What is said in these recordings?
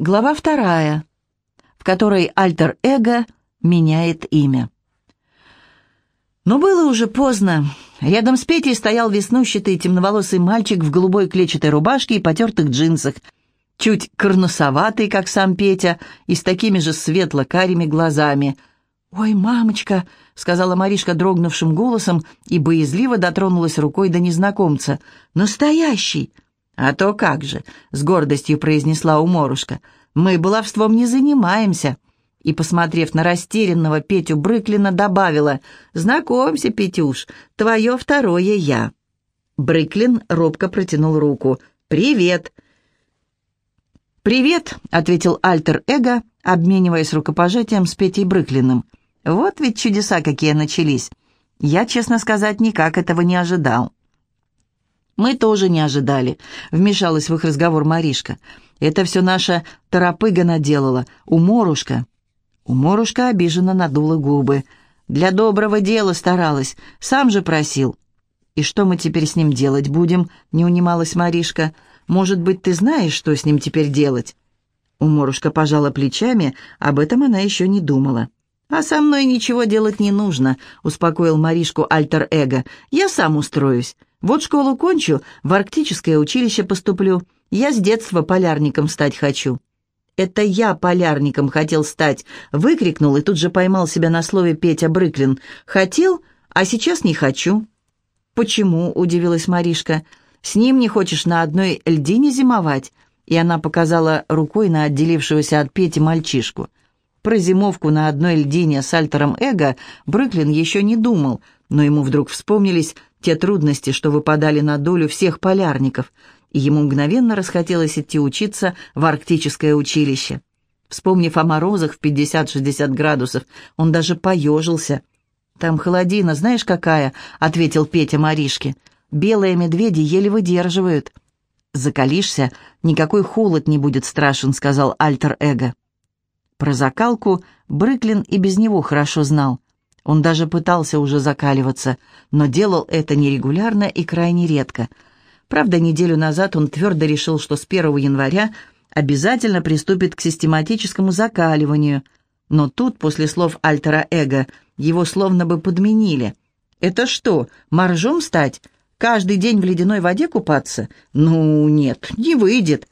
Глава вторая, в которой альтер-эго меняет имя. Но было уже поздно. Рядом с Петей стоял веснущатый темноволосый мальчик в голубой клетчатой рубашке и потертых джинсах, чуть корнусоватый, как сам Петя, и с такими же светло-карими глазами. «Ой, мамочка!» — сказала Маришка дрогнувшим голосом и боязливо дотронулась рукой до незнакомца. «Настоящий!» «А то как же!» — с гордостью произнесла уморушка. «Мы баловством не занимаемся!» И, посмотрев на растерянного Петю Брыклина, добавила «Знакомься, Петюш, твое второе я». Брыклин робко протянул руку. «Привет!» «Привет!» — ответил альтер-эго, обмениваясь рукопожатием с Петей Брыклиным. «Вот ведь чудеса какие начались! Я, честно сказать, никак этого не ожидал». «Мы тоже не ожидали», — вмешалась в их разговор Маришка. «Это все наша торопыга наделала, уморушка». Уморушка обиженно надула губы. «Для доброго дела старалась, сам же просил». «И что мы теперь с ним делать будем?» — не унималась Маришка. «Может быть, ты знаешь, что с ним теперь делать?» Уморушка пожала плечами, об этом она еще не думала. «А со мной ничего делать не нужно», — успокоил Маришку альтер-эго. «Я сам устроюсь. Вот школу кончу, в арктическое училище поступлю. Я с детства полярником стать хочу». «Это я полярником хотел стать!» — выкрикнул и тут же поймал себя на слове Петя Брыклин. «Хотел, а сейчас не хочу». «Почему?» — удивилась Маришка. «С ним не хочешь на одной льдине зимовать?» И она показала рукой на отделившегося от Пети мальчишку. Про зимовку на одной льдине с альтером эго Брыклин еще не думал, но ему вдруг вспомнились те трудности, что выпадали на долю всех полярников, и ему мгновенно расхотелось идти учиться в арктическое училище. Вспомнив о морозах в 50-60 градусов, он даже поежился. «Там холодина, знаешь какая?» — ответил Петя Маришке. «Белые медведи еле выдерживают». «Закалишься, никакой холод не будет страшен», — сказал альтер-эго. Про закалку Брыклин и без него хорошо знал. Он даже пытался уже закаливаться, но делал это нерегулярно и крайне редко. Правда, неделю назад он твердо решил, что с 1 января обязательно приступит к систематическому закаливанию. Но тут, после слов альтера эго, его словно бы подменили. «Это что, моржом стать? Каждый день в ледяной воде купаться? Ну, нет, не выйдет».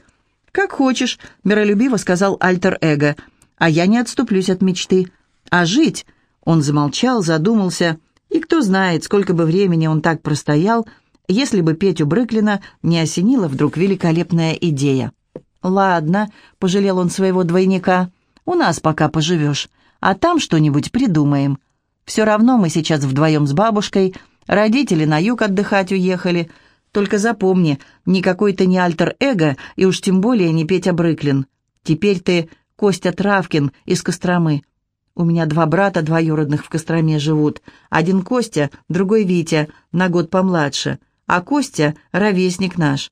«Как хочешь», — миролюбиво сказал альтер эго, «а я не отступлюсь от мечты. А жить он замолчал, задумался, и кто знает, сколько бы времени он так простоял, если бы Петю Брыклина не осенила вдруг великолепная идея. «Ладно», — пожалел он своего двойника, — «у нас пока поживешь, а там что-нибудь придумаем. Все равно мы сейчас вдвоем с бабушкой, родители на юг отдыхать уехали. Только запомни, никакой ты не альтер-эго, и уж тем более не Петя Брыклин. Теперь ты Костя Травкин из Костромы». У меня два брата двоюродных в Костроме живут. Один Костя, другой Витя, на год помладше. А Костя — ровесник наш».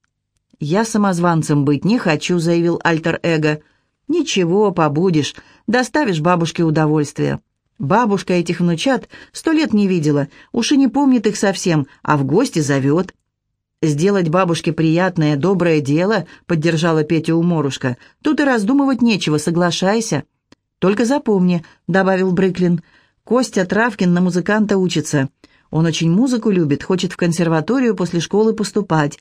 «Я самозванцем быть не хочу», — заявил альтер-эго. «Ничего, побудешь, доставишь бабушке удовольствие». Бабушка этих внучат сто лет не видела, уж и не помнит их совсем, а в гости зовет. «Сделать бабушке приятное, доброе дело», — поддержала Петя Уморушка. «Тут и раздумывать нечего, соглашайся». «Только запомни», — добавил Брыклин, — «Костя Травкин на музыканта учится. Он очень музыку любит, хочет в консерваторию после школы поступать.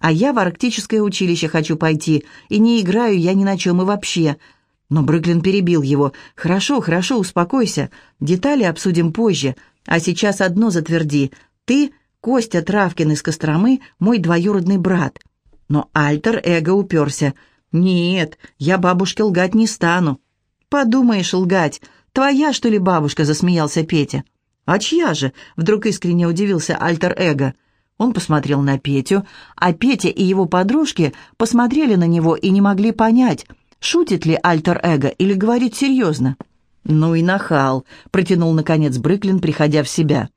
А я в арктическое училище хочу пойти, и не играю я ни на чем и вообще». Но Брыклин перебил его. «Хорошо, хорошо, успокойся. Детали обсудим позже. А сейчас одно затверди. Ты, Костя Травкин из Костромы, мой двоюродный брат». Но Альтер-Эго уперся. «Нет, я бабушке лгать не стану». «Подумаешь, лгать! Твоя, что ли, бабушка?» — засмеялся Петя. «А чья же?» — вдруг искренне удивился альтер-эго. Он посмотрел на Петю, а Петя и его подружки посмотрели на него и не могли понять, шутит ли альтер-эго или говорит серьезно. «Ну и нахал», — протянул, наконец, Брыклин, приходя в себя.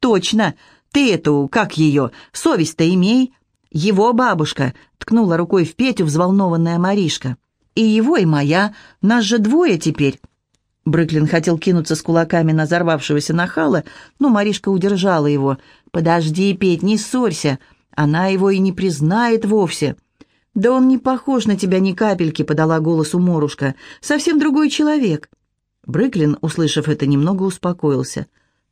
«Точно! Ты эту, как ее, совесть-то имей!» «Его бабушка!» — ткнула рукой в Петю взволнованная Маришка. И его, и моя. Нас же двое теперь». Брыклин хотел кинуться с кулаками на взорвавшегося нахала, но Маришка удержала его. «Подожди, Петь, не ссорься. Она его и не признает вовсе». «Да он не похож на тебя ни капельки», — подала голос Уморушка. «Совсем другой человек». Брыклин, услышав это, немного успокоился.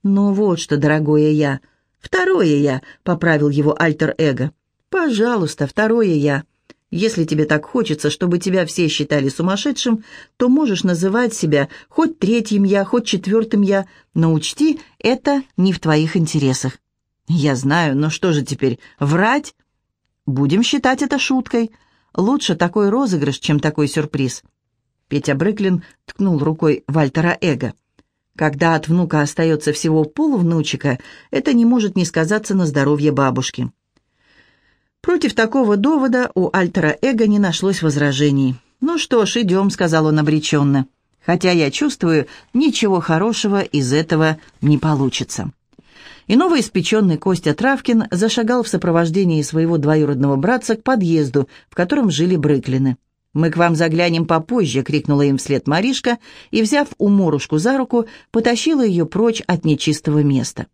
«Ну вот что, дорогое я. Второе я», — поправил его альтер-эго. «Пожалуйста, второе я. Если тебе так хочется, чтобы тебя все считали сумасшедшим, то можешь называть себя хоть третьим я, хоть четвертым я, но учти, это не в твоих интересах». «Я знаю, но что же теперь, врать?» «Будем считать это шуткой. Лучше такой розыгрыш, чем такой сюрприз». Петя Брыклин ткнул рукой Вальтера Эго. «Когда от внука остается всего полвнучика, это не может не сказаться на здоровье бабушки». Против такого довода у Альтера Эго не нашлось возражений. «Ну что ж, идем», — сказал он обреченно. «Хотя я чувствую, ничего хорошего из этого не получится». И новоиспеченный Костя Травкин зашагал в сопровождении своего двоюродного братца к подъезду, в котором жили Брыклины. «Мы к вам заглянем попозже», — крикнула им вслед Маришка и, взяв уморушку за руку, потащила ее прочь от нечистого места.